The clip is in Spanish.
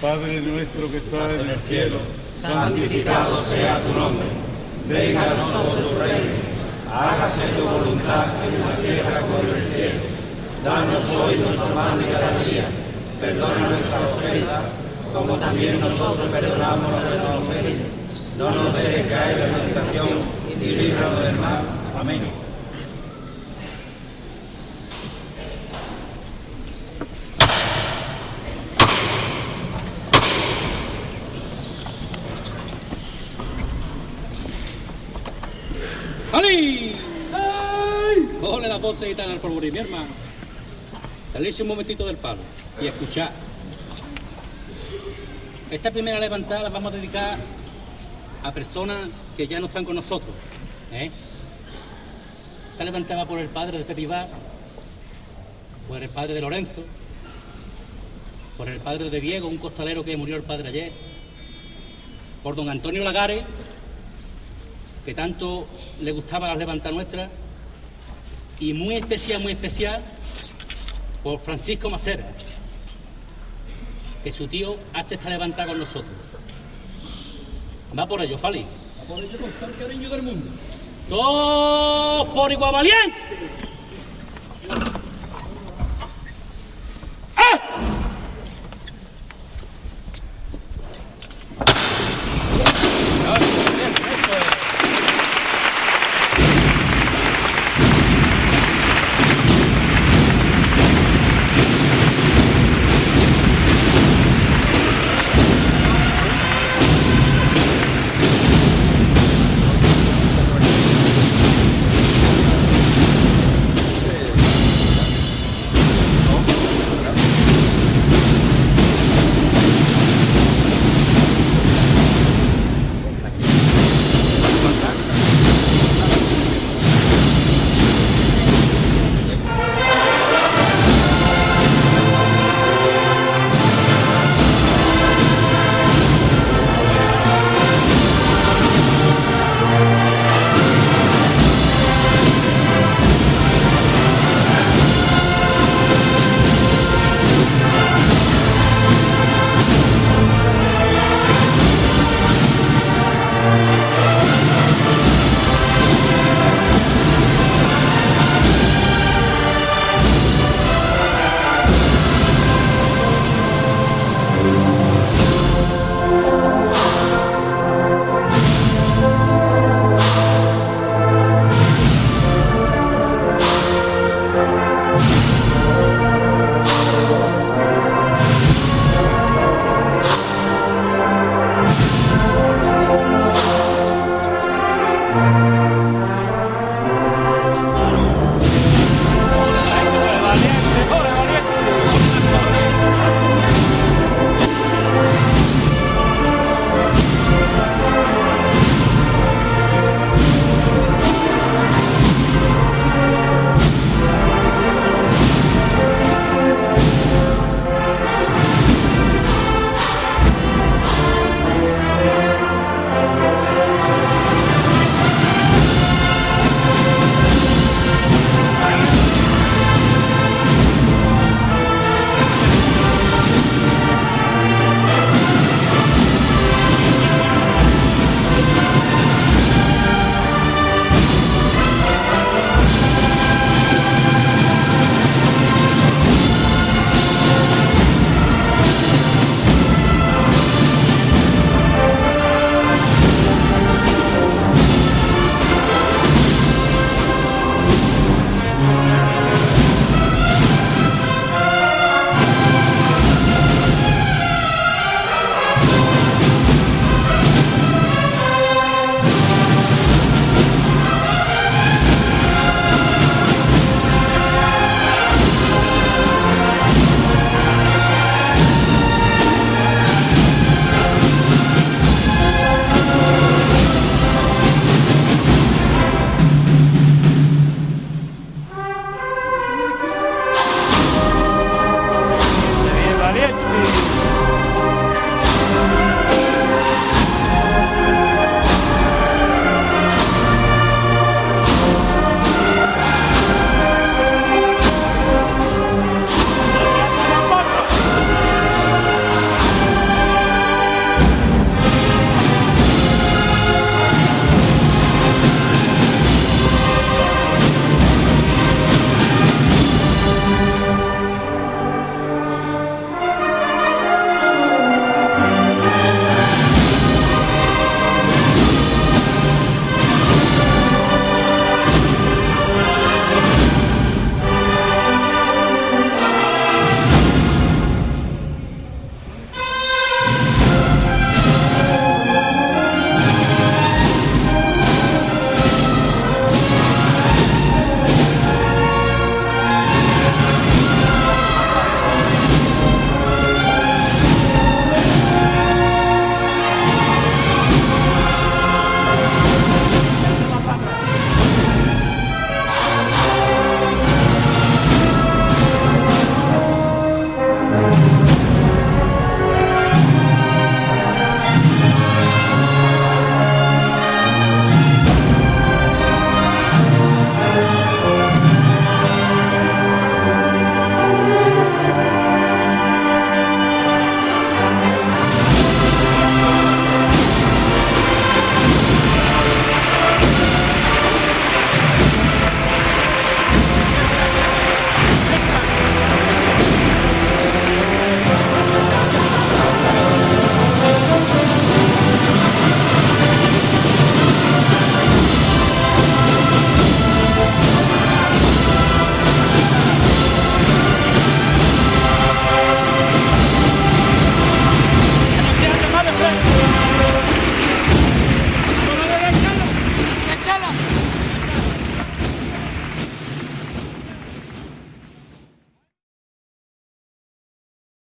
Padre nuestro que estás en el cielo, santificado sea tu nombre. Venga a nosotros tu reino. Hágase tu voluntad en la tierra como en el cielo. Danos hoy nuestro pan de cada día. Perdona nuestras ofensas, como también nosotros perdonamos a los ofenden. No nos dejes caer en la tentación y líbranos del mal. Amén. ¡Ali! Coge la voz gitana al polvorín, mi hermano. Salirse un momentito del palo y escuchar. Esta primera levantada la vamos a dedicar a personas que ya no están con nosotros. ¿eh? Esta levantada por el padre de Pepe Ibar, por el padre de Lorenzo, por el padre de Diego, un costalero que murió el padre ayer, por don Antonio Lagares, que tanto le gustaba las levantas nuestras, y muy especial, muy especial, por Francisco Macera, que su tío hace esta levantada con nosotros. Va por ello, Fali. Va por ello con todo el cariño del mundo. ¡Dos por igual valiente! ¡Ah!